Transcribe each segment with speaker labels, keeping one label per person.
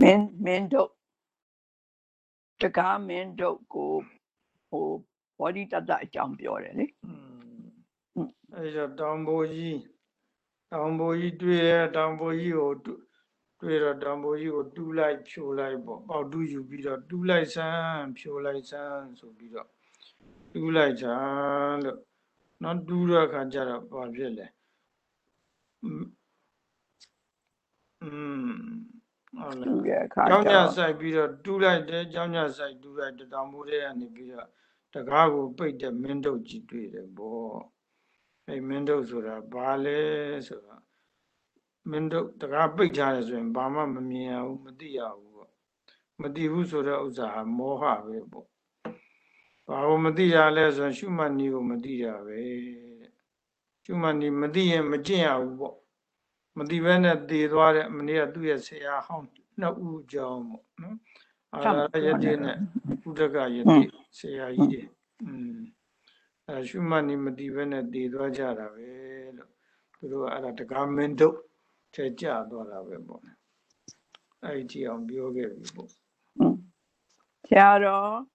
Speaker 1: မင်းမင်းတို့တကားမင်းတို့ကိုဟိုဘောဓိတတအကြောင်းပြောတယ်လေ
Speaker 2: အဲဒါတောင်ဘိုးကြီးတောင်ဘိုးကြီးတွေ့တယ်တောင်ဘိုးကြီးကိုတွေ့တော့တောင်ဘိုးကြီးကိုတူးလိုက်ဖြိုလိုက်ပေါ့ပေါက်တူးယူပြီးတော့တူးလိုက်ဆန်းဖြိုလိုက်ဆန်းဆိုပြီးတော့တူးလိုက်ချာလို့နောက်တူးတော့ခါကြတော့ဘာဖြစ်လဲอืม ဟုတ်လား
Speaker 1: သူရဲ့အခါ
Speaker 2: ကျောင်း
Speaker 1: ကျ
Speaker 2: ည
Speaker 1: တော့
Speaker 2: ဆိုင်ပြီးတော့တူးလိုက်တယ်ကျောင်းညဆိုင်တူးလိုက်တယ်တောင်မိုးတဲ့ကနေပြီးတော့တကားကိုပိတ်တဲ့မင်းတို့ကြီးတွေ့တယ်ဗောအဲမင်းတို့ဆိုတာဘာလဲဆိုတော့မင်းတို့တကားပိတ်ထားတယ်ဆိုရင်ဘာမှမမြင်ရဘူးမသိရဘူးပေါ့မသိဘူးဆိုတဲ့ဥစ္စာဟာမောဟပဲပေါ့ဘာလို့မသိရလဲဆိုရင်ရှုမှတ်နည်းကိုမသိရပဲတဲ့ရှုမှတ်နည်းမသိရင်မကျင့်ရဘူးပေါ့မ သိဘဲနဲ့တည်သွားတဲ့မနေ့ကသူ့ရဲ့ဆရာဟောင်းနှစ်ဦးအကြောင်းပေါ့နော်အာရယတိနဲ့ဥဒကယတိဆရာကြီးတွေอืมအဲရှုမှတ်နည်းမသိဘဲနဲ့တည်သွားကြတာပဲလို့သူတို့ကအဲ့ဒါတကားမင်းတို့ထဲကြသွားတာပဲပေါ့အဲ့ဒီကြည့်အောင်ပြောခဲ့ပြီပေါ့
Speaker 1: Tiaro,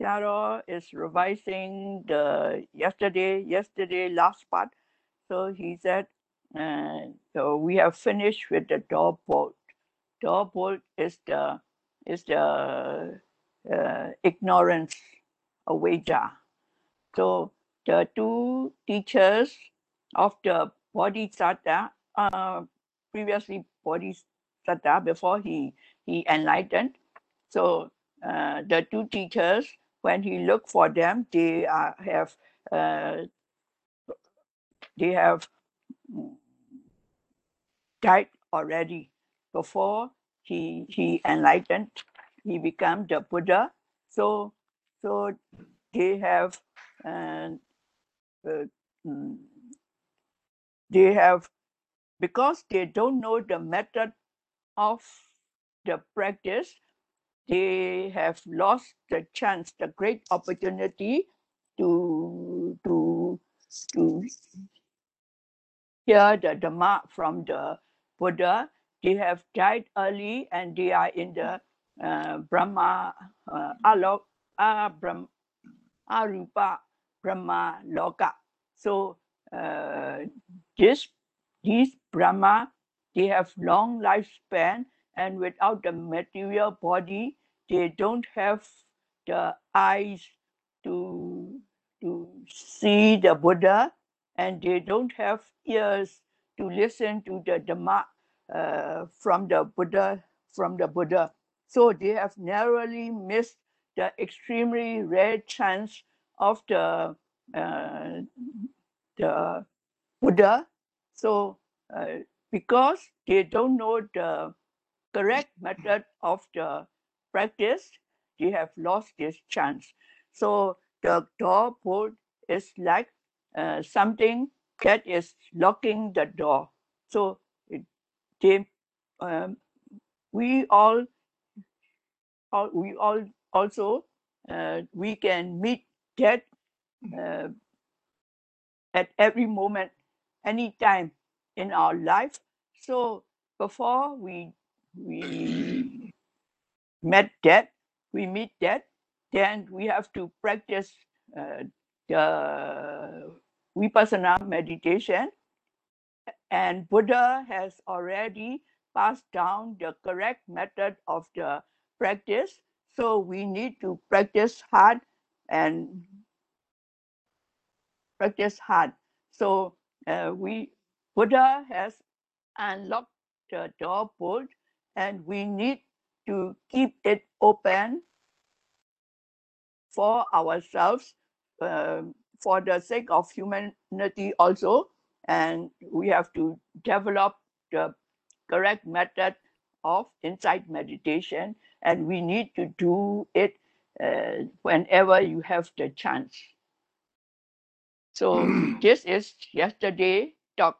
Speaker 1: Tiaro is revising the yesterday, yesterday last part. So he said, uh, so we have finished with the door bolt. Door bolt is the is the uh, ignorance avijja. So the two teachers of the Bodhisattva, uh, previously Bodhisattva, before he he enlightened. So uh, the two teachers, when he looked for them, they have uh, they have died already before he he enlightened. He became the Buddha. So so they have uh, uh, they have because they don't know the method of the practice they have lost the chance, the great opportunity to to to hear the Dhamma from the Buddha. They have died early and they are in the uh, Brahma uh, Alok, Brahm, Arupa Brahma Loka. So uh, this these Brahma they have long lifespan and without the material body they don't have the eyes to to see the buddha and they don't have ears to listen to the dhamma uh, from the buddha from the buddha so they have narrowly missed the extremely rare chance of the uh, the buddha so uh, because they don't know the correct method of the practice, they have lost this chance. So the door bolt is like uh, something that is locking the door. So they, um, we all, all, we all also uh, we can meet that uh, at every moment, any time in our life. So before we we met that, we meet that, then we have to practice uh, the vipassana meditation. And Buddha has already passed down the correct method of the practice. So we need to practice hard and practice hard. So uh, we Buddha has unlocked the door bolt and we need to keep it open for ourselves um, for the sake of humanity also, and we have to develop the correct method of insight meditation, and we need to do it uh, whenever you have the chance. So this is yesterday talk.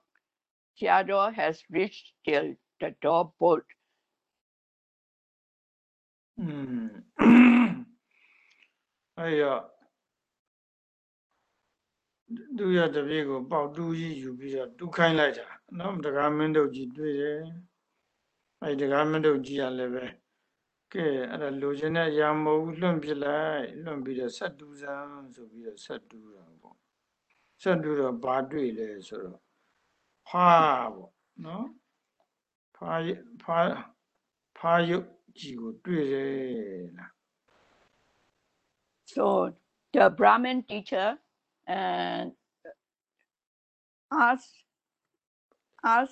Speaker 1: Sayadaw has reached till the door bolt.
Speaker 2: Hmm. I uh, သူရတပည့်ကို ပေါက်တူးကြီးယူပြီးတော့တူးခိုင်းလိုက်တာနော်တကားမင်းတို့ကြီးတွေ့တယ်အဲ့ဒီတကားမင်းတို့ကြီးကလည်းပဲကဲအဲ့ဒါလိုချင်တဲ့ရာမဟုတ်ဘူးလွန့်ပြလိုက်လွန့်ပြီးတော့ဆက်တူးစမ်းဆိုပြီးတော့ဆက်တူးတာပေါ့ဆက်တူးတော့ဘာတွေ့လဲဆိုတော့ဖားပေါ့နော်ဖားရဖားဖားရုပ်ကြီးကိုတွေ့တယ်လား
Speaker 1: So the Brahmin teacher and asked,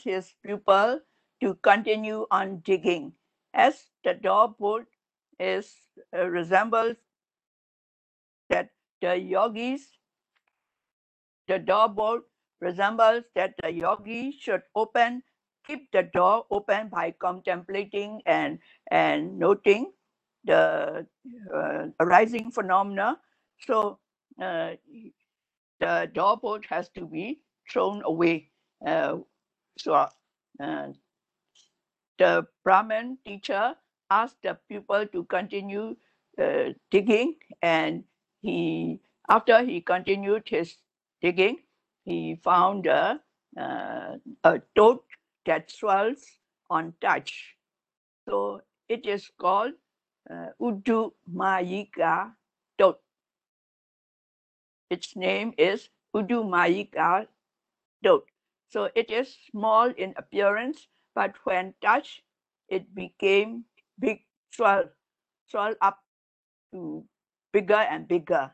Speaker 1: his pupil to continue on digging. As the door bolt is uh, resembles that the yogis the door bolt resembles that the yogi should open keep the door open by contemplating and and noting the uh, arising phenomena. So uh, the door has to be thrown away. Uh, so uh, the brahmin teacher asked the pupil to continue uh, digging and he after he continued his digging he found a, uh, a toad that swells on touch. So it is called uh, udu mayika toad its name is udu mayika toad so it is small in appearance but when touched it became big swell swell up to bigger and bigger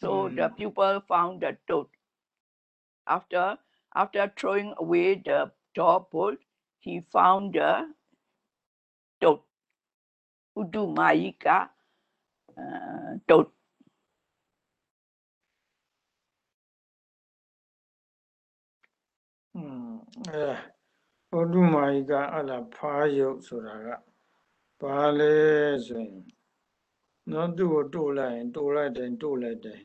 Speaker 1: so the
Speaker 2: Mm.
Speaker 1: pupil found the toad. After after throwing away the door bolt, he found the toad. Uddhumayika uh, toad.
Speaker 2: အဲဘုဒ္ဓမာယိကအဲ့လာဖားရုပ်ဆိုတာကဘာလဲဆိုရင်နော်သူ့ကိုတိုးလိုက်ရင်တိုးလိုက်တယ်တိုးလိုက်တယ်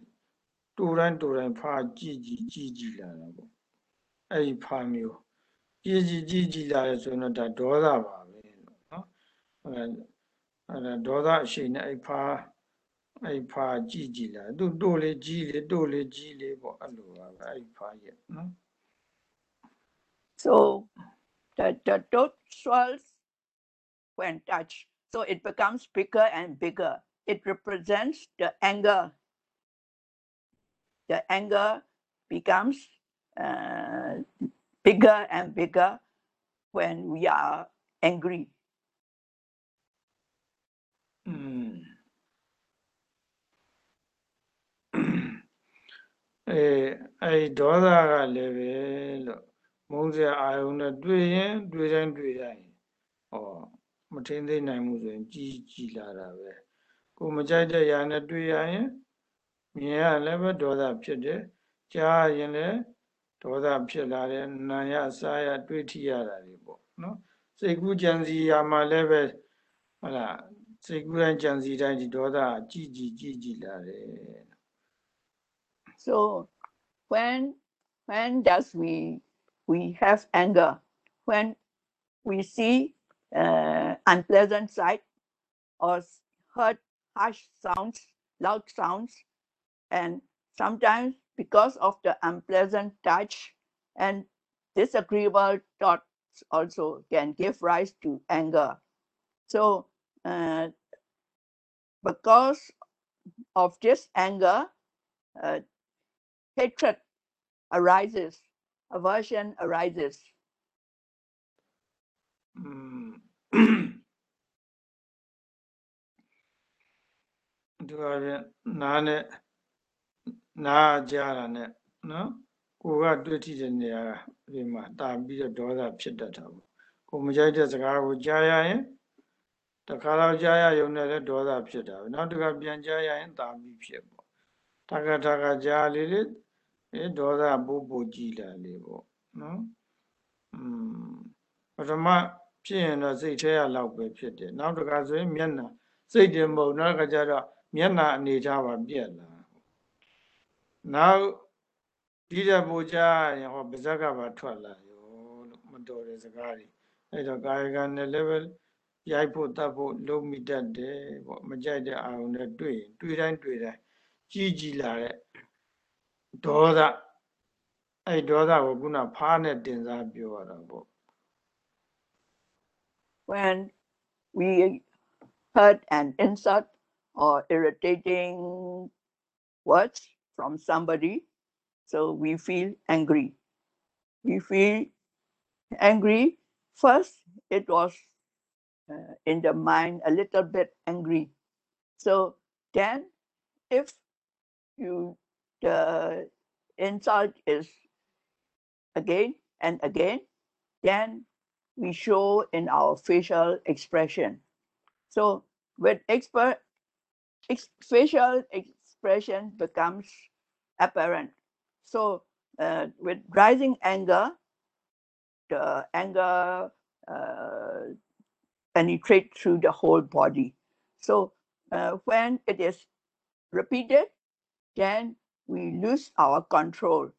Speaker 2: တိုးတိုင်းတိုးတိုင်းဖားကြည့်ကြည့်ကြည့်ကြည့်လာတာပေါ့အဲ့ဒီဖားမျိုးကြည့်ကြည့်ကြည့်ကြည့်လာတယ်ဆိုရင်တော့ဒါဒေါသပါပဲလို့နော်အဲ့ဒါအဲ့ဒါဒေါသအရှိန်နဲ့အဲ့ဖားအဲ့ဖားကြည့်ကြည့်လာသူတိုးလေကြည့်လေတိုးလေကြည့်လေပေါ့အဲ့လိုပါပဲအဲ့ဖားရဲ့နော်
Speaker 1: So the, the toad swells when touched. So it becomes bigger and bigger. It represents the anger. The anger becomes uh, bigger and bigger when we are angry.
Speaker 2: อืมအဲအဲဒေါသကလည်းပဲလို့ မုန်းစရာအာယုံနဲ့တွေ့ရင်တွေ့တိုင်းတွေ့တိုင်းဟောမထင်သိနိုင်မှုဆိုရင်ကြီးကြီးလာတာပဲကိုမကြိုက်တဲ့ຢာနဲ့တွေ့ရရင်မြင်ရလည်းပဲဒေါသဖြစ်တယ်ကြားရင်လည်းဒေါသဖြစ်လာတယ်နာရစားရတွေ့ထိရတာတွေပေါ့နော်စိတ်ကူးကြံစီရာမှာလည်းပဲဟုတ်လားစိတ်ကူးတိုင်းကြံစီတိုင်းဒီဒေါသကြီးကြီးကြီးကြီးလာတယ်
Speaker 1: So when when does we we have anger? When we see uh, unpleasant sight or heard harsh sounds, loud sounds, and sometimes because of the unpleasant touch and disagreeable thoughts also can give rise to anger. So uh, because of this anger, uh, hatred arises, aversion arises.
Speaker 2: อืมဒီပါပြန်နားနဲ့နားကြားတာနဲ့နော်ကိုကတွေ့ထိတဲ့နေရာဒီမှာတာပြီးတော့ဒေါသဖြစ်တတ်တာပေါ့ကိုမကြိုက်တဲ့စကားကိုကြားရရင်တစ်ခါတော့ကြားရရုံနဲ့လည်းဒေါသဖြစ်တာပဲနောက်တစ်ခါပြန်ကြားရရင်တာပြီးဖြစ်ပေါ့တခါတခါကြားလေးလေး အဲဒေါသပို့ပို့ကြည်လာလေပေါ့နော်อืมပထမဖြစ်ရင်တော့စိတ်ထဲရလောက်ပဲဖြစ်တယ်နောက်တစ်ခါဆိုရင်မျက်နှာစိတ်တယ်မဟုတ်နောက်တစ်ခါကျတော့မျက်နှာအနေထားပါပြက်လာနောက်ဒီတဲ့ပူကြရင်ဟောပါဇက်ကပါထွက်လာရောလို့မတော်တဲ့စကားတွေအဲ့တော့ကာယကံနဲ့လည်းပဲရိုက်ဖို့တတ်ဖို့လုံးမိတတ်တယ်ပေါ့မကြိုက်တဲ့အာရုံနဲ့တွေ့ရင်တွေ့တိုင်းတွေ့တိုင်းကြီးကြီးလာတဲ့ ဒေါသအဲ့ဒေါသကိုခုနဖားနဲ့တင်စားပြောရတာပေါ့
Speaker 1: when we heard an insult or irritating words from somebody, so we feel angry. We feel angry. First, it was uh, in the mind a little bit angry. So then, if you the insult is again and again, then we show in our facial expression. So with expert ex- facial expression becomes apparent. So uh, with rising anger, the anger uh, penetrate through the whole body. So uh, when it is repeated, then we lose our control.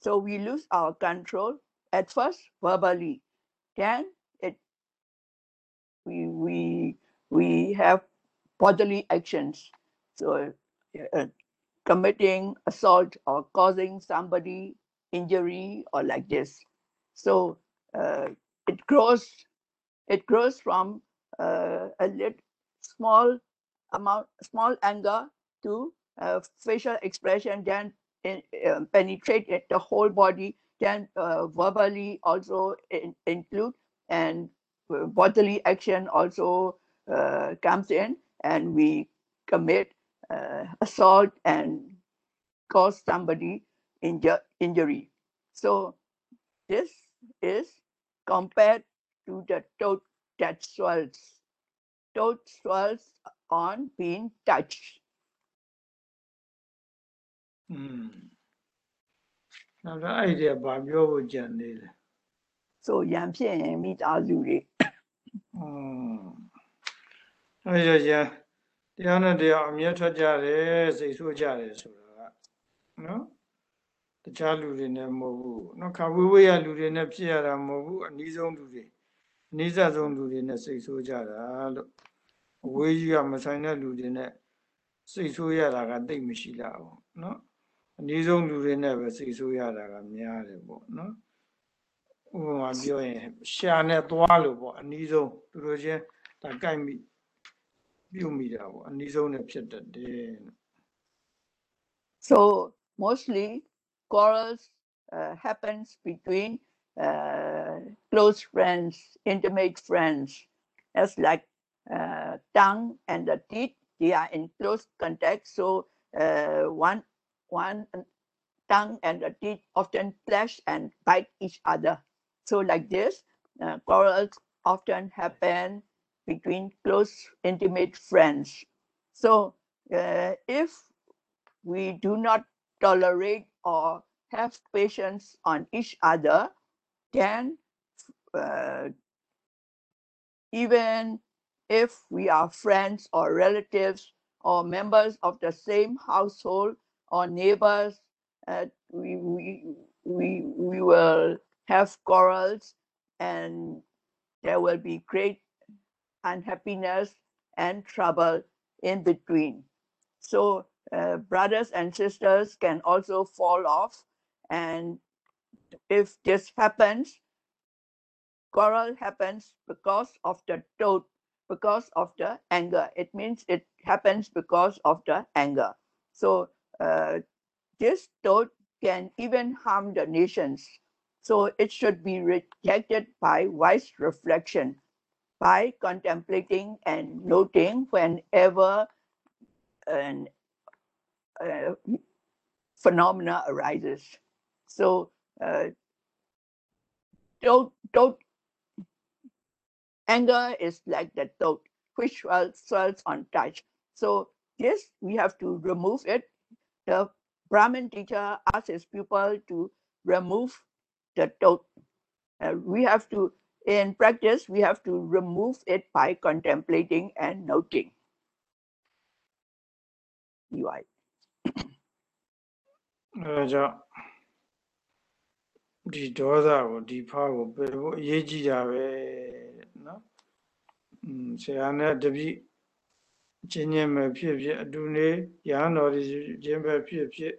Speaker 1: So we lose our control at first verbally, then it we we we have bodily actions. So uh, committing assault or causing somebody injury or like this. So uh, it grows it grows from uh, a little small amount small anger to uh, facial expression then in, uh, penetrate the whole body then uh, verbally also in, include and uh, bodily action also uh, comes in and we commit uh, assault and cause somebody inju- injury. So this is compared to the toad that swells. Toad swells on being touched
Speaker 2: อืมနောက်တော့အဲ့ဒီကဘာပြောဖို့ကြံသေးလဲ
Speaker 1: so ရန်ဖြစ်ရင်မိသားစုတွေ
Speaker 2: อืมအဲ့ဒီကရတရားနဲ့တရားအမြတ်ထွက်ကြတယ်စိတ်ဆိုးကြတယ်ဆိုတာကနော်တခြားလူတွေနဲ့မဟုတ်ဘူးနော်ခါဝေးဝေးရလူတွေနဲ့ဖြစ်ရတာမဟုတ်ဘူးအနည်းဆုံးလူတွေအနည်းဆုံးလူတွေနဲ့စိတ်ဆိုးကြတာလို့အဝေးကြီးကမဆိုင်တဲ့လူတွေနဲ့စိတ်ဆိုးရတာကတိတ်မရှိလာဘူးနော် အနည်းဆုံးလူတွေနဲ့ပဲစိတ်ဆိုးရတာကများတယ်ပေါ့နော်ဥပမာပြောရင်ရှာနဲ့သွားလို့ပေါ့အနည်းဆုံးသူတို့ချင်းဒါကြိုက်မိပြုတ်မိတာပေါ့အနည်းဆုံးနဲ့ဖြစ်တတ်တယ်
Speaker 1: So mostly quarrels uh, happens between uh, close friends, intimate friends. As like uh, tongue and the teeth, they are in close contact. So uh, one one tongue and the teeth often clash and bite each other. So like this, uh, quarrels often happen between close, intimate friends. So uh, if we do not tolerate or have patience on each other, then uh, even if we are friends or relatives or members of the same household or neighbors, uh, we, we, we, we will have quarrels and there will be great unhappiness and trouble in between. So uh, brothers and sisters can also fall off. And if this happens, quarrel happens because of the toad, because of the anger. It means it happens because of the anger. So uh, this thought can even harm the nations. So it should be rejected by wise reflection, by contemplating and noting whenever an uh, phenomena arises. So uh, don't don't anger is like the thought which swells, on touch. So this we have to remove it The Brahmin teacher asked his pupil to remove the toad. Uh, we have to in practice we have to remove it by contemplating and noting. UI.
Speaker 2: အဲဒါကြောင့်ဒီဒေါသကိုဒီဖားကိုပယ်ဖို့အရေးကြီးတာပဲတဲ့နော်อืมဆရာနဲ့တပည့်အ ချင်းချင်းပဲဖြစ်ဖြစ်အတူနေရဟန်းတော်တွေချင်းပဲဖြစ်ဖြစ်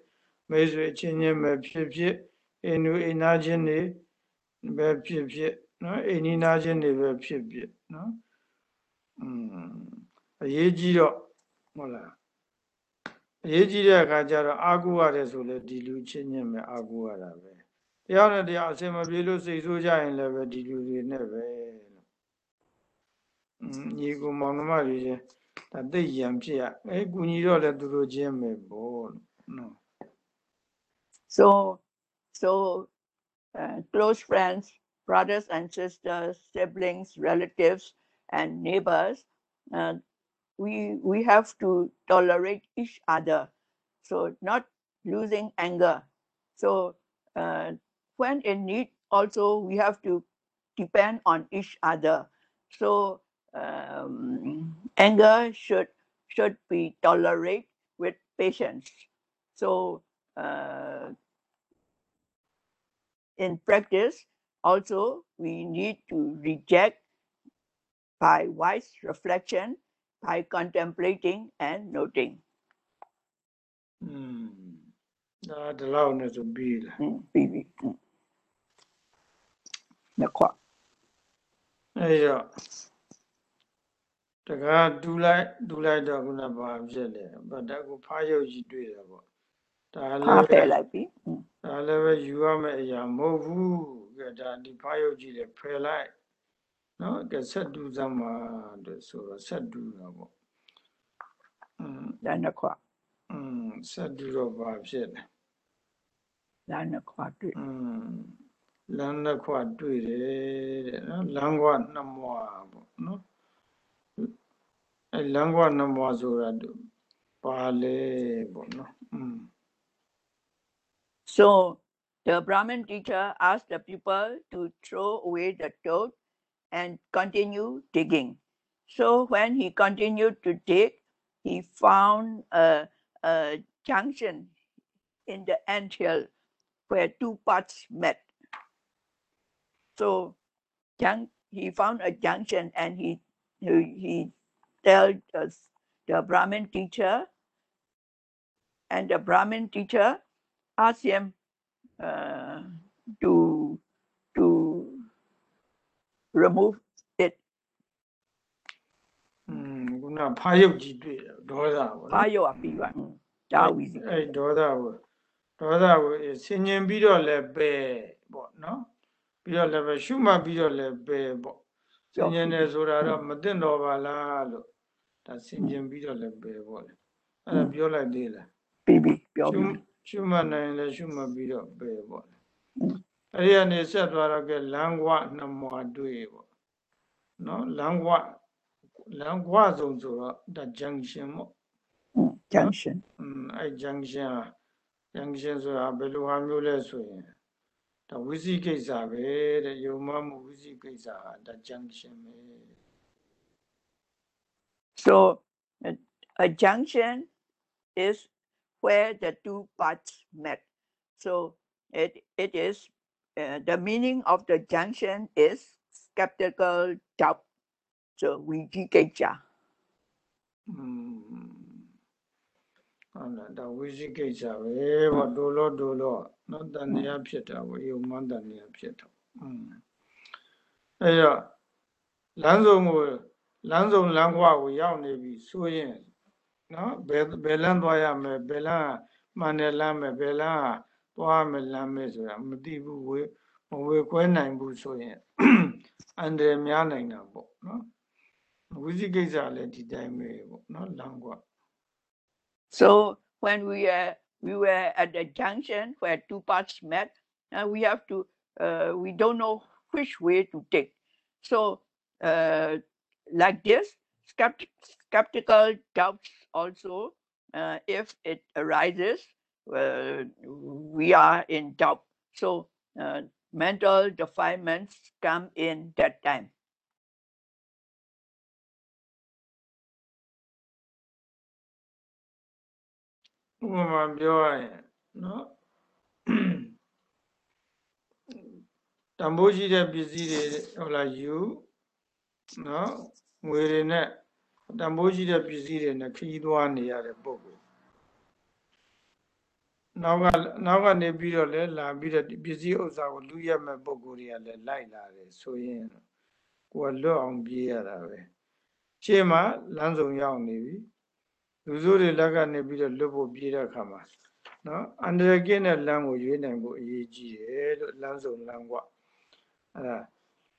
Speaker 2: မိတ်ဆွေချင်းချင်းပဲဖြစ်ဖြစ်အင်းနူအင်းနာချင်းတွေပဲဖြစ်ဖြစ်နော်အင်းနီနာချင်းတွေပဲဖြစ်ဖြစ်နော်อืมအရေးကြီးတော့ဟုတ်လားအရေးကြီးတဲ့အခါကျတော့အာကုရတယ်ဆိုလဲဒီလူချင်းချင်းပဲအာကုရတာပဲတရားနဲ့တရားအစင်မပြေလို့စိတ်ဆိုးကြရင်လည်းပဲဒီလူတွေနဲ့ပဲလို့ညီကိုမောင်နှမတွေချင်း ဒါသိရန်ဖြစ်ရအဲကူညီတော့လည်းသူတို့ချင်းပဲပေါ့နော်
Speaker 1: So, so uh, close friends, brothers and sisters, siblings, relatives, and neighbors, uh, we we have to tolerate each other. So not losing anger. So uh, when in need, also we have to depend on each other. So um, anger should should be tolerated with patience. So uh, in practice, also we need to reject by wise reflection, by contemplating and noting.
Speaker 2: Mm.
Speaker 1: Mm. 那块，哎
Speaker 2: 呀。 တော့တကားဒူလိုက်ဒူလိုက်တော့ခုနဘာဖြစ်လဲဗတ်တက်ကိုဖားရုပ်ကြီးတွေ့တယ်ပေါ့ဒါလည်း
Speaker 1: Ah,
Speaker 2: ပဲ
Speaker 1: fair like me. Mm.
Speaker 2: ဒါလည်းပဲယူရမယ့်အရာမဟုတ်ဘူးကဲဒါဒီဖားရုပ်ကြီးလည်းဖယ်လိုက်နော်ကဲဆက်တူစမ်းပါတဲ့ဆိုတော့ဆက်တူတာပေါ့อืม
Speaker 1: Then nakwa.
Speaker 2: อืมဆက်တူတော့ဘာဖြစ်လဲ
Speaker 1: Then nakwa. do it.
Speaker 2: อืมလမ်းတစ်ခွတွေ့တယ်တဲ့နော်လမ်းခွနှစ်မွာပေါ့နော် အဲလမ်းခွနှစ်မွာဆိုတာပါလေပေါ့နော်อืม
Speaker 1: So the Brahmin teacher asked the people to throw away the toad and continue digging. So when he continued to dig, he found a, a junction in the anthill where two paths met. So jun- he found a junction and he he, he told us the Brahmin teacher and the Brahmin teacher asked him uh, to to remove it.
Speaker 2: อืมခုနဖားရုပ်ကြီးတွေ့တယ်ဒေါသပေါ့နော်
Speaker 1: Payo apiwa. Mm. Da wizi.
Speaker 2: အဲဒေါသကိုဒေါသကိုဆင်ញင်ပြီးတော့လည်းပဲပေါ့နော်ပြီးတော့လည်းပဲရှုမှတ်ပြီးတော့လည်းပဲပေါ့ဆင်ញင်တယ်ဆိုတာတော့မသိတော့ပါလားလို့ ဒါဆင်ခြင်ပြီးတော့လည်းပဲပေါ့လေအဲ့ဒါပြောလိုက်သေးလား
Speaker 1: ပြီးပြီ
Speaker 2: ပြော
Speaker 1: ပြီ
Speaker 2: ရှုမှတ်နိုင်လည်းရှုမှတ်ပြီးတော့ပဲပေါ့လေအဲ့ဒီကနေဆက်သွားတော့ကဲလမ်းကွာနှမွာတွေ့ပေါ့နော်လမ်းကွာလမ်းကွာဆုံးဆိုတော့ဒါ junction ပေါ့
Speaker 1: junction
Speaker 2: อืมအဲ့ junction ဟာ junction ဆိုတာဘယ်လိုဟာမျိုးလဲဆိုရင်ဒါဝိသိကိစ္စပဲတဲ့ယုံမမှုဝိသိကိစ္စဟာဒါ junction ပဲ
Speaker 1: So a, a junction is where the two parts met. So it, it is, uh, the meaning of the junction is skeptical doubt. So
Speaker 2: vicikiccha. Hmm. အဲ့ဒါဝိဇိကိစ္စပဲဗောဒုလောဒုလောနောတန်တရားဖြစ်တာဗောယုံမှန်တန်တရားဖြစ်တာอืมအဲ့တော့လမ်းစုံကို လမ်းစုံလမ်းခွကိုရောက်နေပြီဆိုရင်နော်ဘယ်ဘယ်လမ်းသွားရမလဲဘယ်လမ်းကမှန်တယ်လမ်းမယ်ဘယ်လမ်းကသွားရမယ်လမ်းမယ်ဆိုတာမသိဘူးဝေမဝေခွဲနိုင်ဘူးဆိုရင် အန္တရာယ်များနိုင်တာပေါ့နော်ဝိသိကိစ္စလည်းဒီတိုင်းပဲပေါ့နော်လမ်းခွ
Speaker 1: So when we uh, we were at the junction where two paths met, and we have to uh, we don't know which way to take. So uh, like this, skeptic, skeptical doubts also, uh, if it arises, uh, we are in doubt. So uh, mental defilements come in that time.
Speaker 2: ဥပမာပြောရရင်နော်တန်ဖိုးရှိတဲ့ပစ္စည်းတွေဟုတ်လားယူ နော်ငွေတွေနဲ့တန်ဖိုးရှိတဲ့ပစ္စည်းတွေနဲ့ခရီးသွားနေရတဲ့ပုံကိုနောက်ကနောက်ကနေပြီးတော့လဲလာပြီးတော့ဒီပစ္စည်းဥစ္စာကိုလူရက်မဲ့ပုံကိုတွေကလည်းလိုက်လာတယ်ဆိုရင်ကိုယ်ကလွတ်အောင်ပြေးရတာပဲရှေ့မှာလမ်းစုံရောက်နေပြီလူစိုးတွေလက်ကနေပြီးတော့လွတ်ဖို့ပြေးတဲ့အခါမှာနော်အန္တရာယ်ကင်းတဲ့လမ်းကိုရွေးနိုင်ဖို့အရေးကြီးတယ်လို့လမ်းစုံလမ်းကွအဲဒါ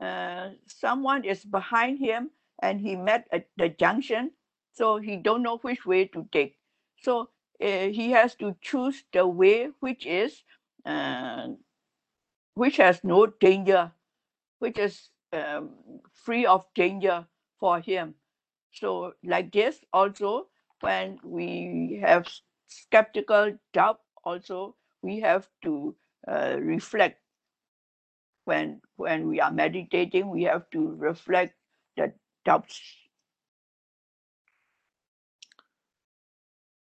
Speaker 1: uh, someone is behind him and he met at the junction, so he don't know which way to take. So uh, he has to choose the way which is uh, which has no danger, which is um, free of danger for him. So, like this, also, when we have skeptical doubt, also, we have to uh, reflect When, when we are meditating, we have to reflect the doubts.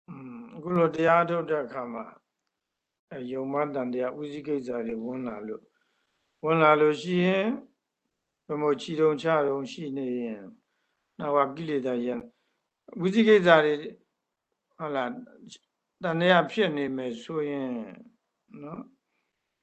Speaker 2: อืมအခုလိုတရားထုတ်တဲ့အခါမှာအဲယုံမတန်တရားဥစည်းကိစ္စတွေဝင်လာလို့ဝင်လာလို့ရှိရင်ဘယ်မို့ချီတုံချတုံရှိနေရင်နောက်ကကိလေသာယံဥစည်းကိစ္စတွေဟုတ်လားတန်တရားဖြစ်နေမယ်ဆိုရင်နော်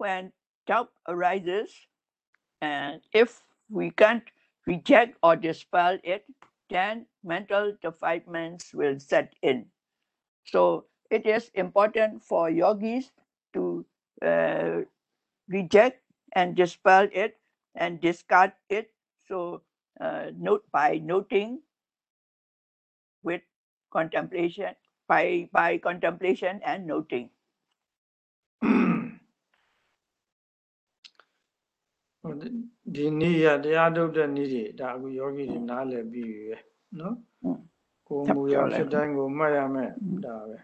Speaker 1: when doubt arises, and if we can't reject or dispel it, then mental defilements will set in. So, it is important for yogis to uh, reject and dispel it and discard it. So, uh, note by noting with contemplation, by, by contemplation and noting.
Speaker 2: ဒီဒီနေ့ရတရားထုတ်တဲ့နေ့တွေဒါအခုယောဂီတွေနားလည်ပြီးပြီပဲနော်
Speaker 1: Mm.
Speaker 2: ကိုယ်
Speaker 1: ချက်
Speaker 2: မူရ
Speaker 1: ပြောလိုက်
Speaker 2: ဖြစ်တိုင်းကိုမှတ်ရမယ်
Speaker 1: Mm.
Speaker 2: ဒါပဲ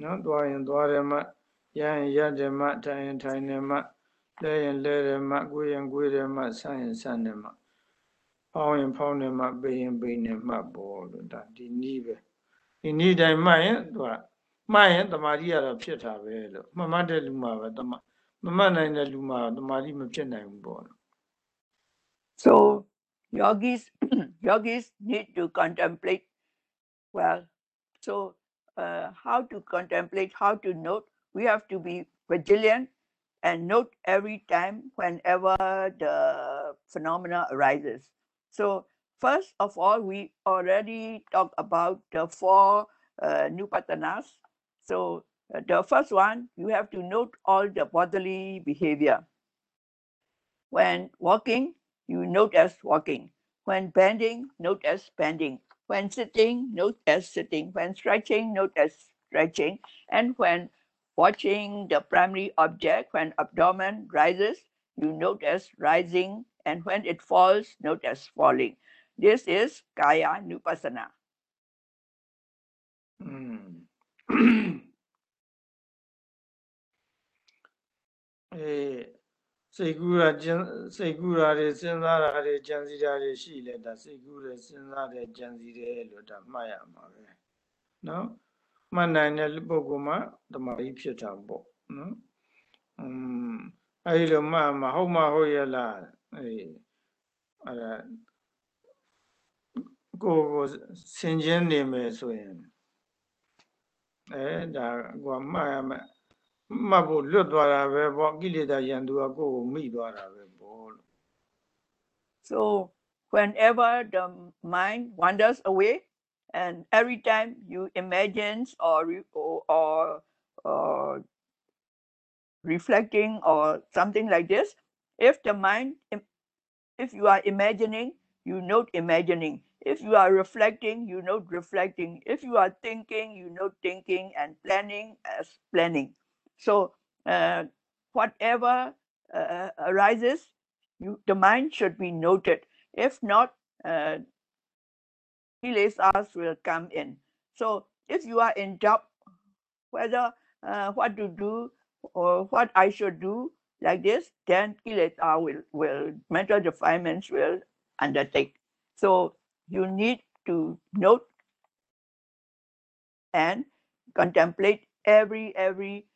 Speaker 2: နော်သွားရင်သွားတယ်မှရရင်ရတယ်မှထိုင်ရင်ထိုင်တယ်မှလဲရင်လဲတယ်မှကိုယ်ရင်ကိုယ်တယ်မှဆန့်ရင်ဆန့်တယ်မှဖောင်းရင်ဖောင်းတယ်မှပိန်ရင်ပိန်တယ်မှပေါ်လို့ဒါဒီနည်းပဲဒီနည်းတိုင်းမှတ်ရင်သူကမှတ်ရင်တမာတိကတော့ဖြစ်တာပဲလို့မှတ်မှတ်တဲ့လူမှာပဲတမမ
Speaker 1: so yogis yogis need to contemplate well. So uh, how to contemplate how to note? We have to be vigilant and note every time whenever the phenomena arises. So first of all we already talked about the four uh, nupassanas. So uh, the first one, you have to note all the bodily behavior. When walking, you note as walking. When bending, note as bending. When sitting, note as sitting. When stretching, note as stretching. And when watching the primary object, when abdomen rises, you note as rising. And when it falls, note as falling. This is Kaya Nupassana.
Speaker 2: อื hmm. အဲစိတ်ကူးတာစိတ်ကူးတာတွေစဉ်းစားတာတွေကြံစည်တာတွေရှိလဲဒါစိတ်ကူးတယ်စဉ်းစားတယ်ကြံစည်တယ်လို့ဒါမှတ်ရမှာပဲနော်မှတ်နိုင်တဲ့ပုဂ္ဂိုလ်မှတမာကြီးဖြစ်တာပေါ့နော်อืมအဲဒီလိုမှမဟုတ်မဟုတ်ရလားအဲအဲကိုကိုဆင်ခြင်းနေမယ်ဆိုရင်အဲဒါကိုမှတ်ရမယ် မှတ်ဖို့လွတ်သွားတာပဲပေါ့ကိလေသာယံသူကကိုယ့်ကိုမိသွားတာပဲပေါ့လို့
Speaker 1: So whenever the mind wanders away, and every time you imagine or re- or, or or reflecting or something like this, if the mind, im- if you are imagining, you note imagining. if you are reflecting, you note reflecting. If you are thinking, you note thinking and planning as planning. So uh, whatever uh, arises, you, the mind should be noted. If not, uh, kilesas will come in. So if you are in doubt whether uh, what to do or what I should do like this, then kilesa will, will mental defilements will undertake. So you need to note and contemplate every every uh,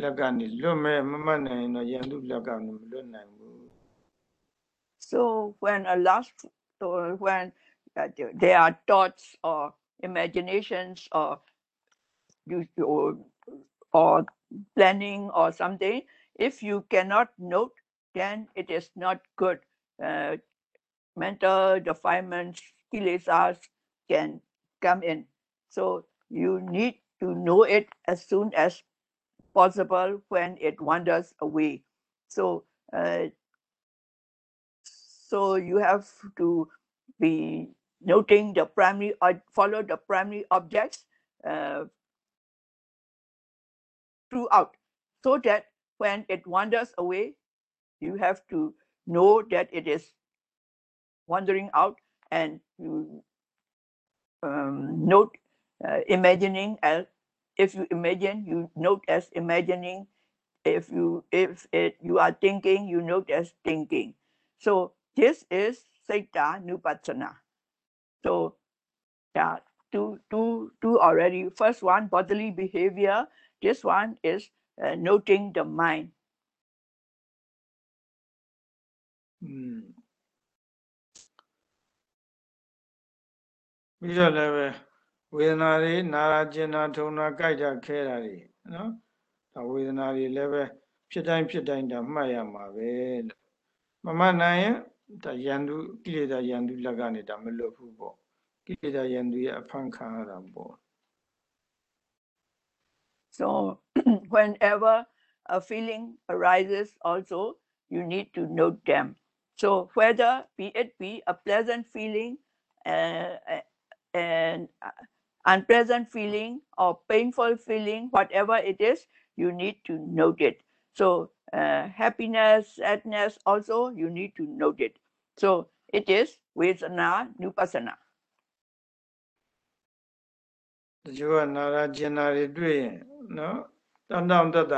Speaker 2: လက်ကနေလွတ်မဲ့မမတ်နိုင်ရင်တော့ယန္တုလက်ကနေမလွတ်နိုင်ဘူး
Speaker 1: So when a last or when uh, there- there are thoughts or imaginations or you or, or planning or something, if you cannot note, then it is not good. Uh, mental defilements, kilesas can come in. So you need to know it as soon as possible when it wanders away. So uh, so you have to be noting the primary or follow the primary objects uh, throughout so that when it wanders away you have to know that it is wandering out and you um, note uh, imagining as if you imagine, you note as imagining. If you if it you are thinking, you note as thinking. So this is Citta Nupassana. So yeah, two two two already. First one bodily behavior. This one is uh, noting the mind.
Speaker 2: Hmm. ဝေဒနာတွေနာရာကျင်နာထုံနာကြိုက်တာခဲတာတွေနော်ဒါဝေဒနာတွေလည်းပဲဖြစ်တိုင်းဖြစ်တိုင်းဒါမှတ်ရမှာပဲလို့မမှတ်နိုင်ရင်ဒါယန္တုကိလေသာယန္တုလက်ကနေဒါမလွတ်ဘူးပေါ့ကိလေသာယန္တုရဲ့အဖန်ခံရတာပေါ့
Speaker 1: So whenever a feeling arises, also you need to note them. So whether be it be a pleasant feeling, uh, uh, an uh, unpleasant feeling, or painful feeling, whatever it is, you need to note it. So uh, happiness, sadness, also you need to note it. So it is Vedana Nupassana.
Speaker 2: တချို့ကနာရာကျင်နာတွေတွေ့ရင်နော်တောင်းတောင်းတတ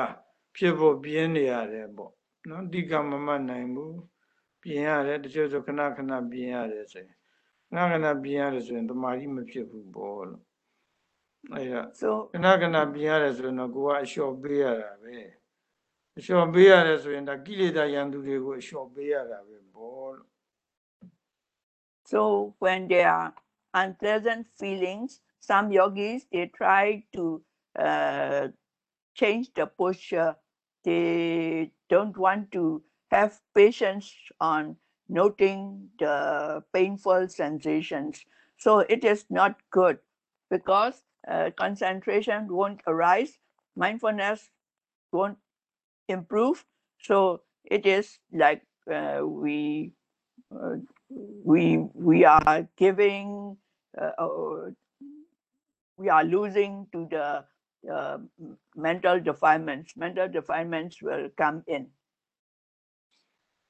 Speaker 2: ဖြစ်ဖို့ပြင်းနေရတယ်ပေါ့နော်အဓိကမမှတ်နိုင်ဘူးပြင်းရတယ်တချို့ဆိုခဏခဏပြင်းရတယ်ဆိုရင်ခဏခဏပြင်းရတယ်ဆိုရင်တမာတိမဖြစ်ဘူးပေါ့လို့ အဲဒါ
Speaker 1: So
Speaker 2: ခဏခဏပြင်းရတယ်ဆိုရင်တော့ကိုကအလျှော့ပေးရတာပဲအလျှော့ပေးရတယ်ဆိုရင်ဒါကိလေသာယန္တုတွေကိုအလျှော့ပေးရတာပဲပေါ့လို့
Speaker 1: So when there are unpleasant feelings, some yogis they try to uh, change the posture. They don't want to have patience on noting the painful sensations. So it is not good because uh, concentration won't arise, mindfulness won't improve. So it is like uh, we uh, we we are giving uh, uh, we are losing to the mental defilements. Mental defilements will come in.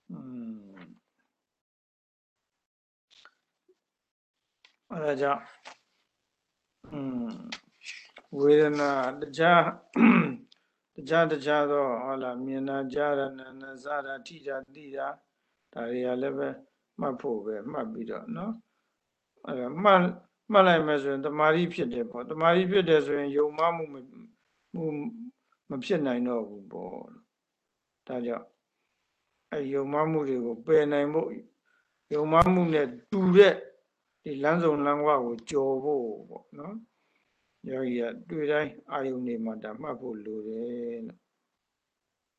Speaker 2: Hmm. Raja, ဝေဒနာတခြားတခြားတခြားသောဟာလာမြင်တာကြားတာနာနာစားတာထိတာသိတာဒါတွေကလည်းပဲမှတ်ဖို့ပဲမှတ်ပြီးတော့နော်အဲ့ဒါမှတ်မှတ်လိုက်မယ်ဆိုရင်တမာရီဖြစ်တယ်ပေါ့တမာရီဖြစ်တယ်ဆိုရင်ယုံမှမှုမှုမဖြစ်နိုင်တော့ဘူးပေါ့ဒါကြောင့်အဲယုံမှမှုတွေကိုပယ်နိုင်ဖို့ယုံမှမှုနဲ့တူတဲ့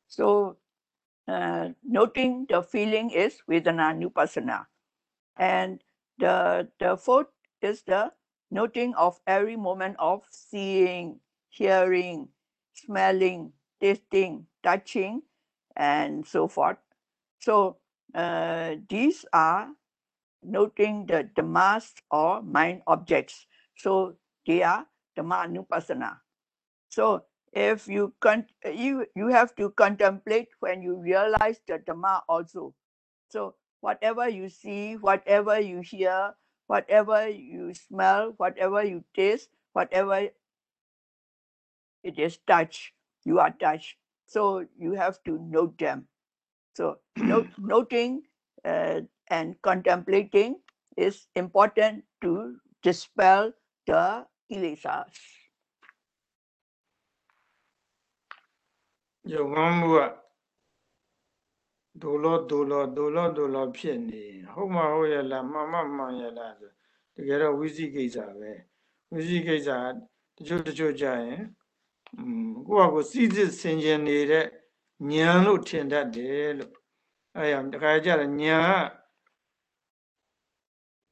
Speaker 1: so uh, noting the feeling is vedana uh, nupassana and the the fourth is the noting of every moment of seeing hearing smelling tasting touching and so forth. So uh, these are noting the dhammas or mind objects. So, they are Dhamma Nupassana. So if you con you you have to contemplate when you realize the Dhamma also. So whatever you see, whatever you hear, whatever you smell, whatever you taste, whatever it is touch, you are touched. So you have to note them. So note, noting uh, and contemplating is important to dispel the kilesas.
Speaker 2: ယုံမှန်းမှုကဒိုလောဒိုလောဒိုလောဒိုလောဖြစ်နေဟုတ်မဟုတ်ရလားမှန်မှမှန်ရလားဆိုတကယ်တော့ဝိသိကိစ္စပဲဝိသိကိစ္စကတချို့တချို့ကြရင်อืมကိုယ့်ဟာကိုယ်စီစစ်ဆင်ခြင်နေတဲ့ဉာဏ်လို့ထင်တတ်တယ်လို့အဲရတခါကြတယ်ဉာဏ်က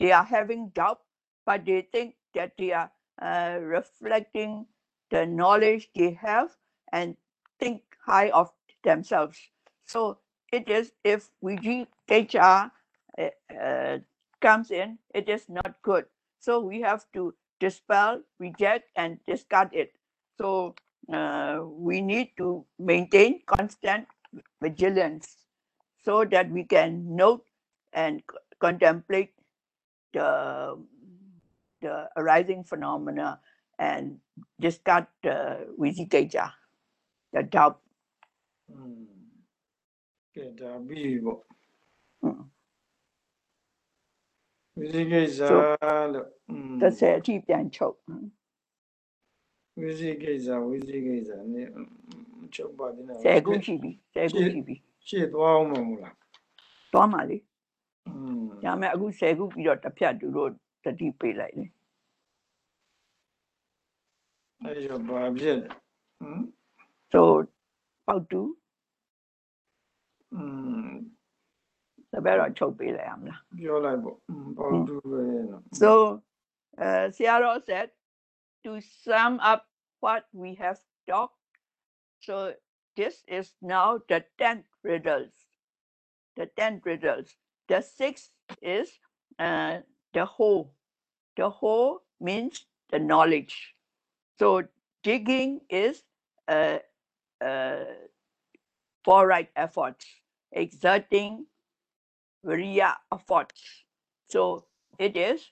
Speaker 1: they are having doubt, but they think that they are uh, reflecting the knowledge they have and think high of themselves. So it is if we uh, uh, comes in, it is not good. So we have to dispel, reject, and discard it. So uh, we need to maintain constant vigilance so that we can note and contemplate uh, the arising phenomena and discard uh, the uh, the doubt.
Speaker 2: Okay,
Speaker 1: the
Speaker 2: bee. Hmm. Visiteja. The set, he can
Speaker 1: choke. Visiteja, visiteja, choke body. Say, go, she
Speaker 2: be. Say, go, she be. She, she,
Speaker 1: she, she, she,
Speaker 2: she, she,
Speaker 1: ဒါမဲ့အခု10ခုပြီးတော့တစ်ဖြတ်သူတို့တတိပေးလိုက်တယ်
Speaker 2: အဲ့ရောဘာဖြစ်လဲ?ဟမ်?
Speaker 1: ဆိုပေါက်တူ
Speaker 2: อืม
Speaker 1: တပည့်တော်ချုပ်ပေးလိုက်ရမလား?
Speaker 2: ပြောလိုက်ပေါ့ပေါက်တူပဲနော်
Speaker 1: so uh Sayadaw said to sum up what we have talked so this is now the ten riddles. The ten riddles the sixth is uh, the whole the whole means the knowledge so digging is uh, uh, for right efforts, exerting Virya efforts. So it is,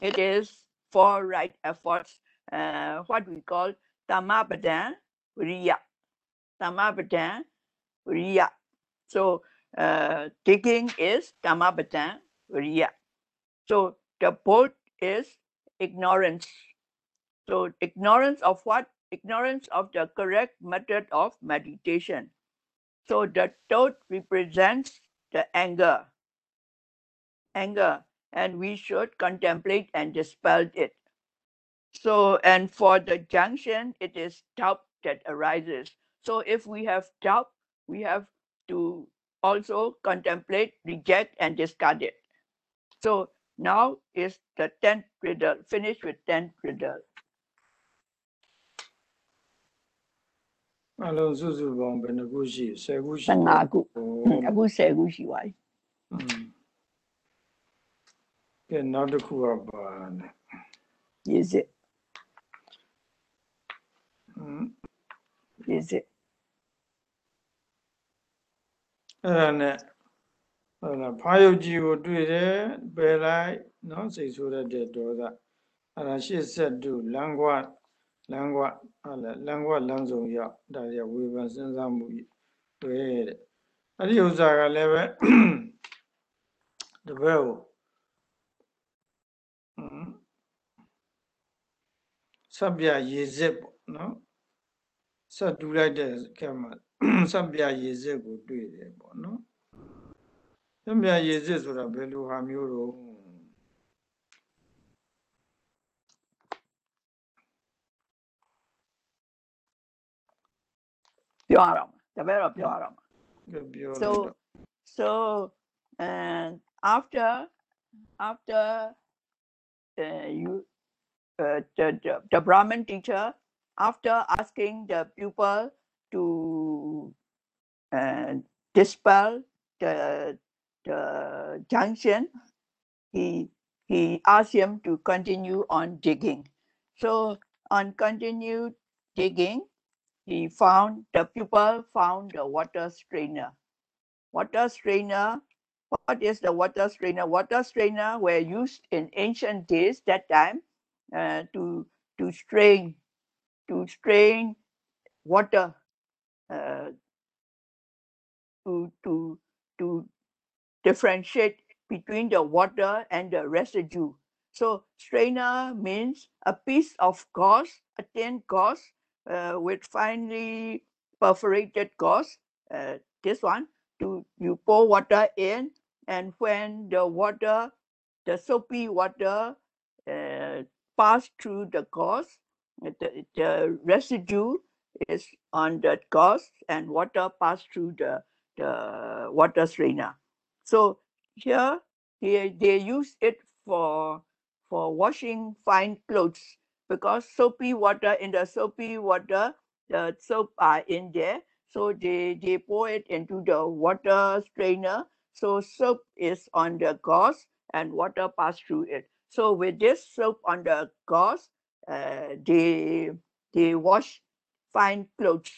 Speaker 1: it is for right efforts, uh, what we call Tamapadan Virya. Tamapadan Virya. So uh, digging is Tamapadan Virya. So the boat is ignorance. So ignorance of what? Ignorance of the correct method of meditation. So the toad represents the anger. Anger. And we should contemplate and dispel it. So, and for the junction, it is doubt that arises. So if we have doubt, we have to also contemplate, reject, and discard it. So now is the 10th riddle, finish with 10th riddle.
Speaker 2: အလုံးစုစုပေါင်းဘယ်နှခုရှိ10ခုရှိ
Speaker 1: 15ခုအခု10ခုရှိပါပြီ။
Speaker 2: ကဲနောက်တစ်ခုကပါနဲ့။
Speaker 1: Is it? Is it?
Speaker 2: အဲ့ဒါနဲ့ဟုတ်လားဖာယုတ်ကြီးကိုတွေ့တယ်ပယ်လိုက်နော်စိတ်ဆိုးတတ်တဲ့ဒေါသအဲ့ဒါရှေ့ဆက်တူလမ်းကွာလမ်းကွာအဲ့ဒါလမ်းကွာလမ်းဆောင်ရောက်ဒါရဝေဖန်စဉ်းစားမှုတွေ့တဲ့အဲ့ဒီဥစ္စာကလည်းပဲတပည့်ကိုဟွန်းဆက်ပြရေစစ်ပေါ့နော်ဆက်တူလိုက်တဲ့ကဲမှာ ဆက်ပြရေစစ်ကိုတွေ့တယ်ပေါ့နော်ဆက်ပြရေစစ်ဆိုတာဘယ်လိုဟာမျိုးတော့
Speaker 1: ပြောရအောင်တပည့်တော့ပြောရအောင်
Speaker 2: ပြောလိုက်
Speaker 1: so
Speaker 2: တော့
Speaker 1: so and after after uh, you uh, the, the the brahmin teacher after asking the pupil to uh, dispel the the junction he he asked him to continue on digging. So on continued digging he found the pupil found the water strainer. Water strainer what is the water strainer? Water strainer were used in ancient days that time uh, to to strain to strain water to to to differentiate between the water and the residue. So strainer means a piece of gauze a thin gauze uh, with finely perforated gauze uh, this one to you pour water in and when the water the soapy water uh, pass through the gauze the, the residue is on the gauze and water pass through the the water strainer so here they, they use it for for washing fine clothes because soapy water in the soapy water the soap are in there. So they they pour it into the water strainer. So soap is on the gauze and water pass through it. So with this soap on the gauze uh, they they wash fine clothes.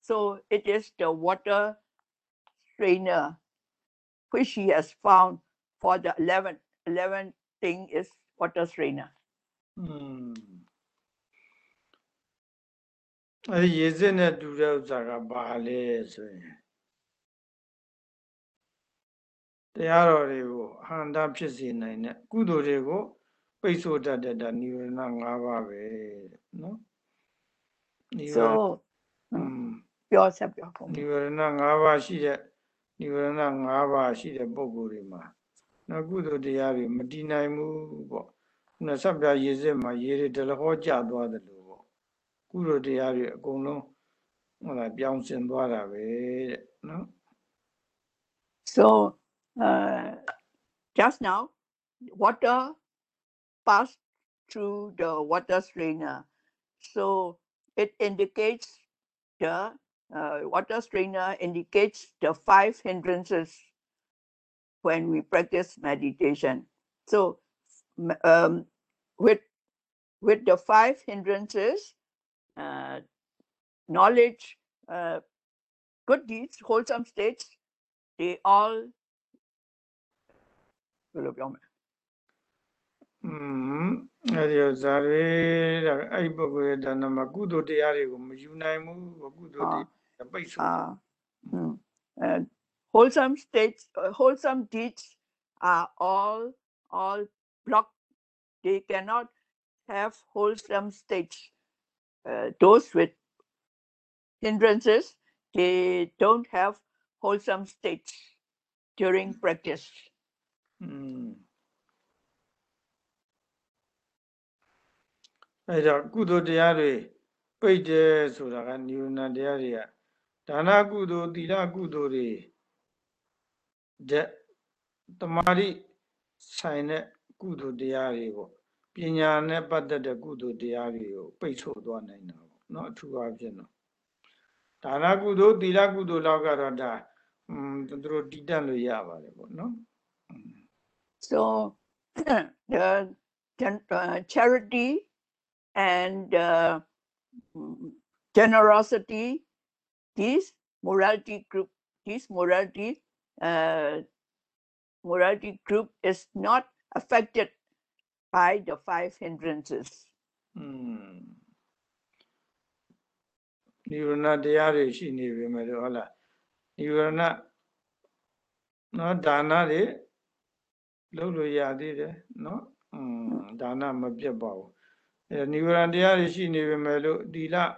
Speaker 1: So it is the water trainer, which he has found for the 11, 11 thing is water
Speaker 2: trainer. Hmm. တရားတော်တွေကိုအဟံတဖြစ်စေနိုင်တဲ့ကုသိုလ်တွေကိုပိတ်ဆို့တတ်တဲ့နိဝရဏ၅ပါးပဲနော်။ဒီတော့
Speaker 1: ပြောစပ်ပြောပုံနိ
Speaker 2: ဝရဏ၅ပါးရှိတဲ့ နိဝရဏ၅ပါးရှိတဲ့ပုံကိုယ်တွေမှာနော်ကုသိုလ်တရားတွေမတည်နိုင်ဘူးပေါ့ခုနဆက်ပြရေစစ်မှာရေတွေတလဟောကျသွားတယ်လို့ပေါ့ကုသိုလ်တရားတွေအကုန်လုံးဟုတ်လားပြောင်းစင်သွားတာပဲတဲ့နော်
Speaker 1: so uh, just now water passed through the water strainer so it indicates the uh, water strainer indicates the five hindrances when we practice meditation so m- um, with with the five hindrances uh, knowledge uh, good deeds wholesome states they all ဘယ်လိုပြောမလဲ
Speaker 2: อืมအဲ့ဒီဥစ္စာတွေတဲ့အဲ့ဒီပုဂ္ဂိုလ်ရဲ့ဒါနမှာကုသိုလ်တရားတွေကိုမယူနိုင်ဘူးပေါ့ကုသိုလ်တွေပိတ်ဆို့
Speaker 1: uh, mm, uh, wholesome states, uh, wholesome deeds are all all blocked. They cannot have wholesome states. Uh, those with hindrances, they don't have wholesome states during practice.
Speaker 2: อืมအဲ့တော့ကုသိုလ်တရားတွေပိတ်တယ်ဆိုတာကနိဝရဏတရားတွေက ဒါနကုသိုလ်သီလကုသိုလ်တွေတဲ့တမာတိဆိုင်တဲ့ကုသိုလ်တရားတွေပေါ့ပညာနဲ့ပတ်သက်တဲ့ကုသိုလ်တရားတွေကိုပိတ်ဆို့သွားနိုင်တာပေါ့เนาะအထူးအားဖြင့်တော့ဒါနကုသိုလ်သီလကုသိုလ်လောက်ကတော့ဒါอืมသူတို့တည်တတ်လို့ရပါတယ်ပေါ့เนาะ
Speaker 1: So the gen- uh, charity and uh, mm, generosity, this morality group, this morality, uh, morality group is not affected by the five hindrances.
Speaker 2: Hmm. not Dana, the Lulu Yadi, no, hmm, Dana, Mabia eh, Bow. And you were on the Irish in even Melo, Dila,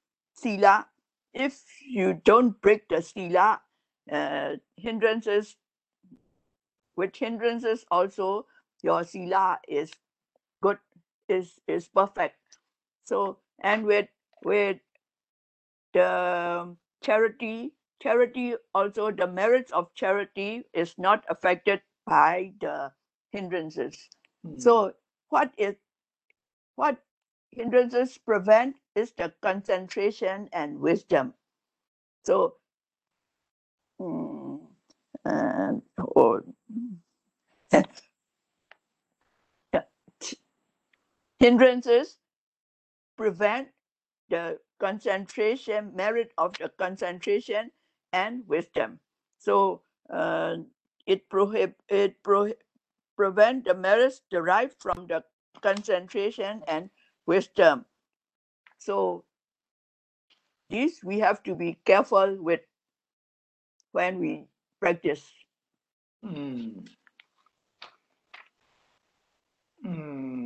Speaker 1: sila. If you don't break the sila, uh, hindrances, with hindrances also, your sila is good, is is perfect. So and with with the charity charity also the merits of charity is not affected by the hindrances so what is what hindrances prevent is the concentration and wisdom. So mm, and or yeah, hindrances prevent the concentration, merit of the concentration and wisdom. So uh, it prohib it pro- prevent the merits derived from the concentration and wisdom. So this we have to be careful with when we practice.
Speaker 2: Mm. Mm.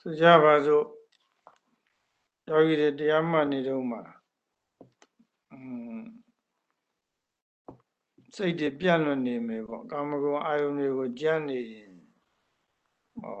Speaker 2: ဆိုကြပါစို့ယောဂီတွေတရားမှတ်နေတော့မှာอืมစိတ်တွေပြန့်လွင့်နေမယ်ပေါ့ကာမဂုဏ်အာယုန်တွေကိုကြမ်းနေရင်ဟော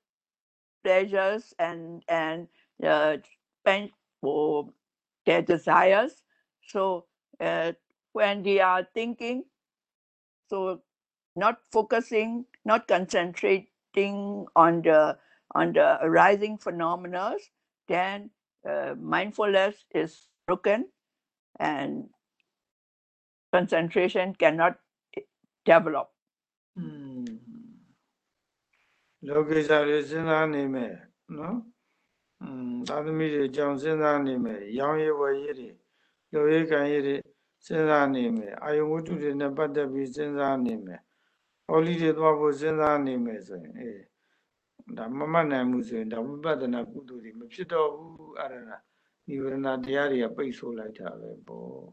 Speaker 1: pleasures and and uh, for their desires. So, uh, when they are thinking, so not focusing, not concentrating on the on the arising phenomena, then uh, mindfulness is broken and concentration cannot eh, develop.
Speaker 2: อืม လောကိစ္စတွေစဉ်းစားနေမယ်နော်อืมသာသမီတွေအကြောင်းစဉ်းစားနေမယ်ရောင်းရည်ဝယ်ရည်တွေလူရေးကံရည်တွေစဉ်းစားနေမယ်အာယုဝတ္ထုတွေနဲ့ပတ်သက်ပြီးစဉ်းစားနေမယ်ဟောလီတွေသွားဖို့စဉ်းစားနေမယ်ဆိုရင်အေးဒါမမှတ်နိုင်ဘူးဆိုရင်ဒါဝိပဿနာကုသိုလ်တွေမဖြစ်တော့ဘူးအဲ့ဒါနိဝရဏတရားတွေကပိတ်ဆို့လိုက်တာပဲပေါ့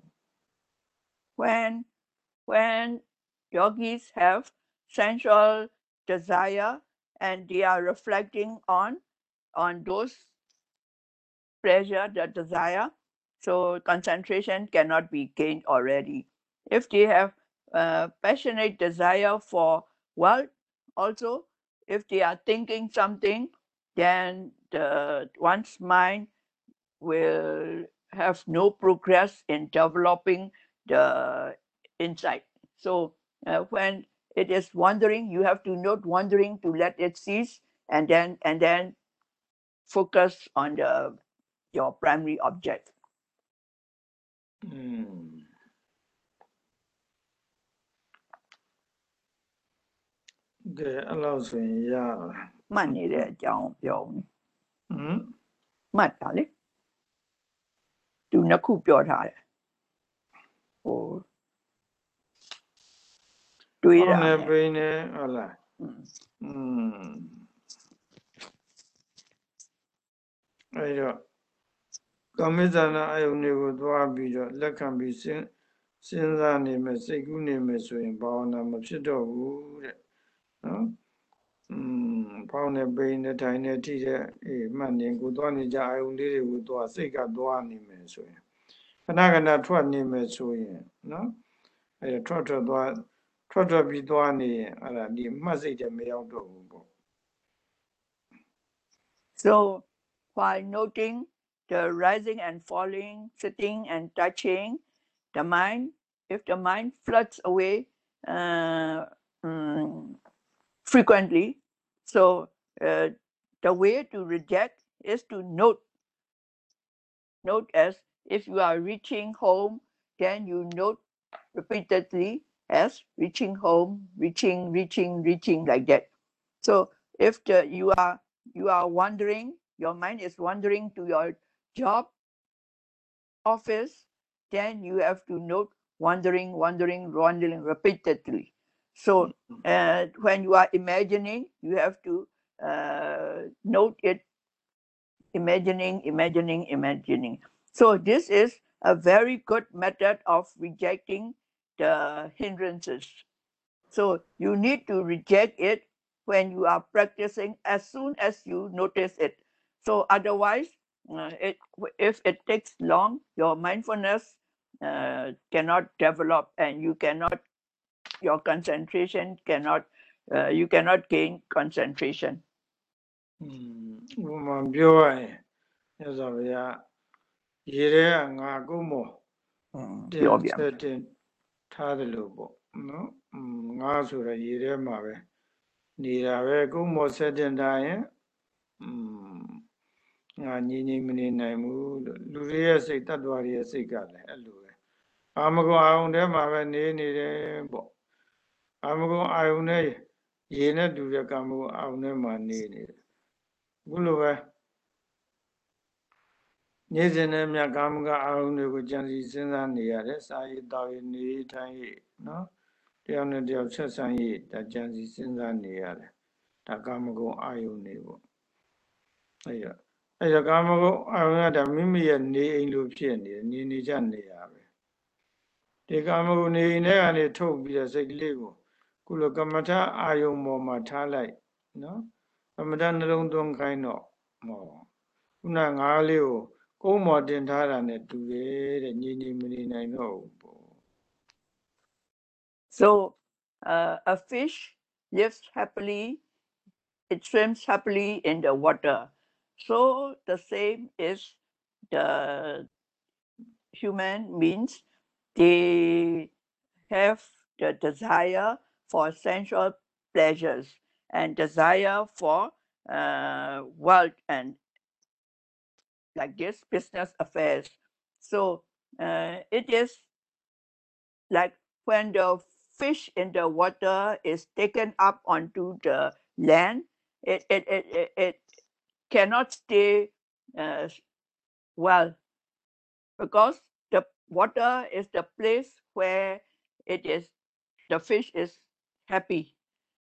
Speaker 1: When when yogis have sensual desire and they are reflecting on on those pleasure, the desire, so concentration cannot be gained already. If they have uh, passionate desire for wealth, also, if they are thinking something, then the one's mind will have no progress in developing the insight. So uh, when it is wandering, you have to note wandering to let it cease, and then and then focus on the your primary object.
Speaker 2: อืมကဲအဲ့လောက်ဆိုရင်ရလား
Speaker 1: မှတ်နေတဲ့အကြောင်းပြောဦး
Speaker 2: ဟမ်
Speaker 1: မှတ်တာလေသူနှစ်ခုပြောထားတယ်ဟို တွေး
Speaker 2: ဟော
Speaker 1: တာ
Speaker 2: င်းနေ
Speaker 1: နဲ့
Speaker 2: ပိနေဟုတ်လား
Speaker 1: อืม
Speaker 2: อืมအဲ့တော့ကမ္မဇာနာအယုန်တွေကိုသွားပြီးတော့လက်ခံပြီးစဉ်စဉ်းစားနေမယ်စိတ်ကူးနေမယ်ဆိုရင်ဘာဝနာမဖြစ်တော့ဘူးတဲ့နော်อืม ဖောင်းနေပိန်နေထိုင်နေထိတဲ့အေးမှတ်နေကိုသွားနေကြအာယုံလေးတွေကိုသွားစိတ်ကသွားနေမယ်ဆိုရင်ခဏခဏထွက်နေမယ်ဆိုရင်နော်အဲထွက်ထွက်သွား ထွက်ထွက်ပြီးသွားနေရင်အဲ့ဒါဒီမှတ်စိတ်တွေမရောက်တော့ဘူးပေါ့
Speaker 1: So while noting the rising and falling, sitting and touching, the mind, if the mind floods away uh, mm, frequently, so uh, the way to reject is to note. Note as if you are reaching home, then you note repeatedly as reaching home, reaching, reaching, reaching like that. So if the, you are you are wandering, your mind is wandering to your job, office, then you have to note wandering, wandering, wandering repeatedly. So uh, when you are imagining, you have to uh, note it, imagining, imagining, imagining. So this is a very good method of rejecting the hindrances. So you need to reject it when you are practicing as soon as you notice it. So otherwise, uh, it, if it takes long, your mindfulness uh, cannot develop and you cannot, your concentration cannot, uh, you cannot gain concentration.
Speaker 2: อืมဥပမာပြောရရင်မြတ်စွာဘုရားရေထဲကငါကုတ်မော် တင်
Speaker 1: ပြောပြမယ်
Speaker 2: ဆက်တင် ထားသလိုပေါ့နော်ငါဆိုတော့ရေထဲမှာပဲနေတာပဲကုမောစက်တင်တာရင်ငါငြင်းငြင်းမနေနိုင်ဘူးလို့လူတွေရဲ့စိတ်တ attva တွေရဲ့စိတ်ကလည်းအဲ့လိုပဲအာမဂုံအာယုန်ထဲမှာပဲနေနေတယ်ပေါ့အာမဂုံအာယုန်နဲ့ရေနဲ့တူတဲ့ကာမဂုံအာယုန်ထဲမှာနေနေတယ်ခုလိုပဲ နေ့စဉ်နဲ့မြတ်ကာမကအာယုန်တွေကိုကြံစည်စဉ်းစားနေရတယ်စာရေးတောက်ရေးနေရေးထိုင်ရေးနော်တယောက်နဲ့တယောက်ဆက်ဆံရေးဒါကြံစည်စဉ်းစားနေရတယ်ဒါကာမဂုဏ်အာယုန်တွေပေါ့အဲ့ရအဲ့ဒါကာမဂုဏ်အာယုန်ကဒါမိမိရဲ့နေအိမ်လိုဖြစ်နေတယ်နေနေကြနေရပဲဒီကာမဂုဏ်နေအိမ်ထဲကနေထုတ်ပြီးတော့စိတ်ကလေးကိုခုလိုကမ္မထအာယုန်ပေါ်မှာထားလိုက်နော်ကမ္မထနှလုံးသွင်းခိုင်းတော့ဟောခုနငါးလေးကို ကုန်းမော်တင်ထားတာနဲ့တူတယ်တဲ့ညီညီမနေနိုင်တော့ဘူးပေါ့
Speaker 1: So uh, a fish lives happily, it swims happily in the water. So the same is the human beings. They have the desire for sensual pleasures and desire for uh, wealth and like this business affairs. So uh, it is like when the fish in the water is taken up onto the land, it it it, it, cannot stay uh, well because the water is the place where it is the fish is happy.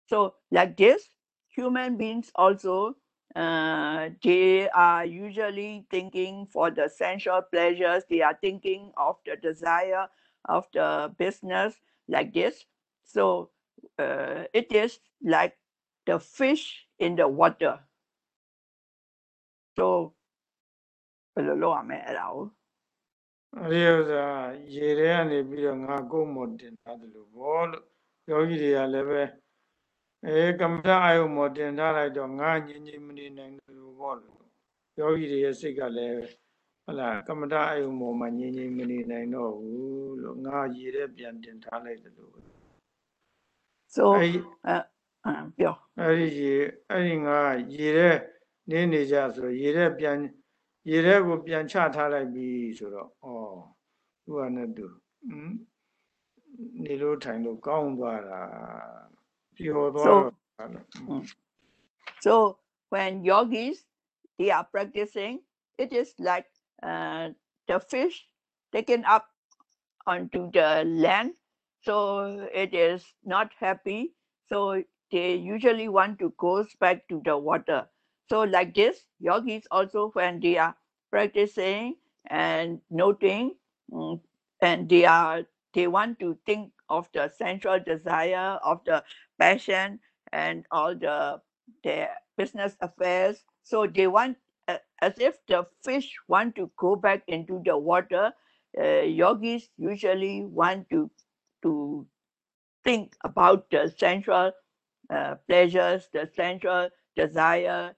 Speaker 1: So like this, human beings also uh, they are usually thinking for the sensual pleasures. They are thinking of the desire of the business like this. So uh, it is like the fish in the water. So ဘယ်လိုလုပ်ရမလဲအဲ့ဒါကို
Speaker 2: အဲ့ဒီဥစ္စာရေထဲကနေပြီးတော့ငါကုန်းမော်တင်ထားတယ်လို့ဘောလို့ယောဂီတွေကလည်းပဲ အဲကမ္မထအာယုံမော်တင်ထားလိုက်တော့ငါညီညီမနေနိုင်တယ်လို့ဘောလို့ယောဂီတွေရဲ့စိတ်ကလည်းဟလာကမ္မထအာယုံမော်မှာညီညီမနေနိုင်တော့ဘူးလို့ငါရေထဲပြန်တင်ထားလိုက်တယ်လို့
Speaker 1: So
Speaker 2: အဲ့ဒီ
Speaker 1: uh, uh, ပြော
Speaker 2: အဲ့ဒီရေအဲ့ဒီငါရေထဲနေနေကြဆိုရေထဲပြန်ရေထဲကိုပြန်ချထားလိုက်ပြီဆိုတော့ဩသူကနဲ့သူဟမ်နေလို့ထိုင်လို့ကောင်းသွားတာ So, mm. Mm.
Speaker 1: so when yogis they are practicing, it is like uh, the fish taken up onto the land, so it is not happy. So they usually want to go back to the water. So like this, yogis also when they are practicing and noting, mm, and they are they want to think of the sensual desire of the passion and all the their business affairs. So they want, uh, as if the fish want to go back into the water. Uh, yogis usually want to to think about the sensual uh, pleasures, the sensual desire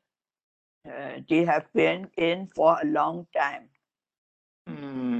Speaker 1: uh, they have been in for a long time.
Speaker 2: อืม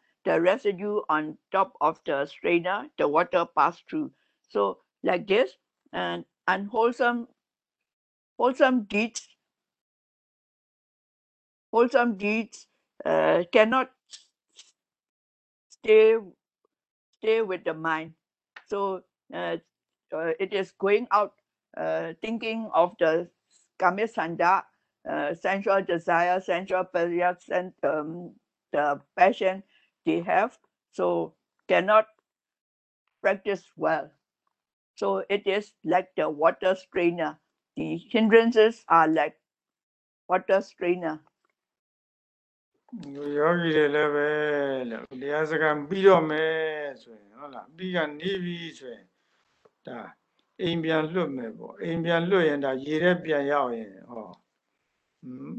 Speaker 1: the residue on top of the strainer, the water pass through. So like this, and unwholesome, wholesome deeds, wholesome deeds uh, cannot stay stay with the mind. So uh, uh, it is going out uh, thinking of the kamacchanda, uh, sensual desire, sensual pleasure, and um, the passion they have. So cannot practice well. So it is like the water strainer. The hindrances are like water strainer.
Speaker 2: ယောဂီတွေလည်းပဲလို့တရားစကားပြီးတော့မယ်ဆိုရင်ဟုတ်လားပြီးကနေပြီဆိုရင်ဒါအိမ်ပြန်လွတ်မယ်ပေါ့အိမ်ပြန်လွတ်ရင်ဒါရေထဲပြန်ရောက်ရင်ဟောဟွန်း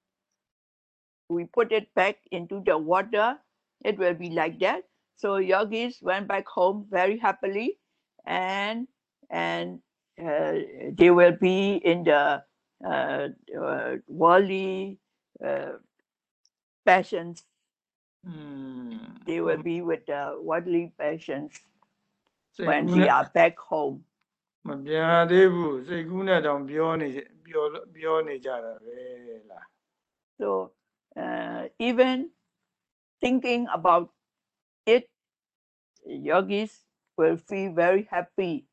Speaker 1: We put it back into the water. It will be like that. So yogis went back home very happily, and and uh, they will be in the uh, uh, worldly uh, passions.
Speaker 2: อืม
Speaker 1: They will be with the worldly passions
Speaker 2: စိတ်
Speaker 1: when
Speaker 2: ကူး
Speaker 1: they
Speaker 2: နဲ့
Speaker 1: are back home.
Speaker 2: မပြန်သေးဘူးစိတ်ကူးနဲ့တောင်ပြောနေပြောပြောနေကြတာပဲလား
Speaker 1: So uh, even thinking about it, yogis will feel very happy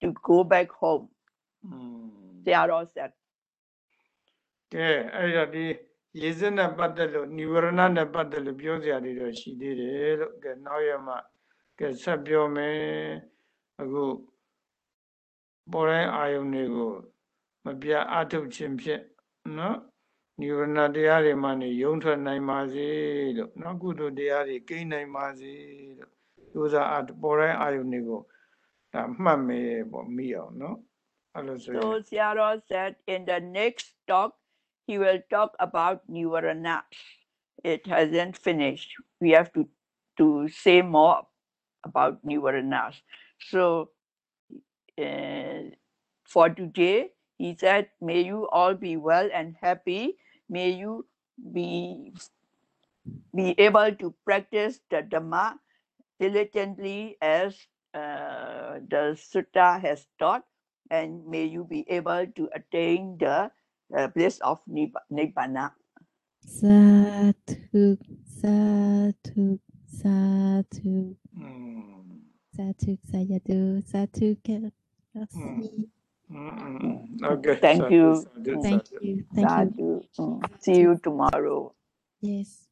Speaker 1: to go back home.
Speaker 2: อืม
Speaker 1: They are all said.
Speaker 2: ကဲအဲ့ဒါဒီရေစက်နဲ့ပတ်သက်လို့និဝရဏနဲ့ပတ်သက်လို့ပြောစရာတွေတော့ရှိသေးတယ်လို့ကဲနောက်ရမှကဲဆက်ပြောမယ်အခုပေါ်တိုင်းအာယုန်တွေကိုမပြတ်အထုတ်ခြင်းဖြင့်နော် နိဝရဏတရားတွေမှနေယုံထွက်နိုင်ပါစေလို့နောက်ကုသိုလ်တရားတွေကိန်းနိုင်ပါစေလို့ဒုစားအပေါ်တိုင်းအာယုန်တွေကိုဒါမှတ်မယ်ပေါ့မိအောင်နော်အဲ့လိုဆိုရင်
Speaker 1: So Sayadaw said in the next talk he will talk about nivarana it hasn't finished. We have to to say more about nivaranas so uh, for today he said, May you all be well and happy. May you be, be able to practice the Dhamma diligently as uh, the Sutta has taught, and may you be able to attain the uh, bliss of Nibbana.
Speaker 3: Sadhu, sadhu, sadhu.
Speaker 2: Hmm.
Speaker 3: Sadhu, sayadu, sadhu,
Speaker 2: Okay.
Speaker 1: Thank sadhu, you.
Speaker 2: Sadhu, sadhu,
Speaker 3: Thank you. Thank you.
Speaker 1: Mm. See you tomorrow.
Speaker 3: Yes.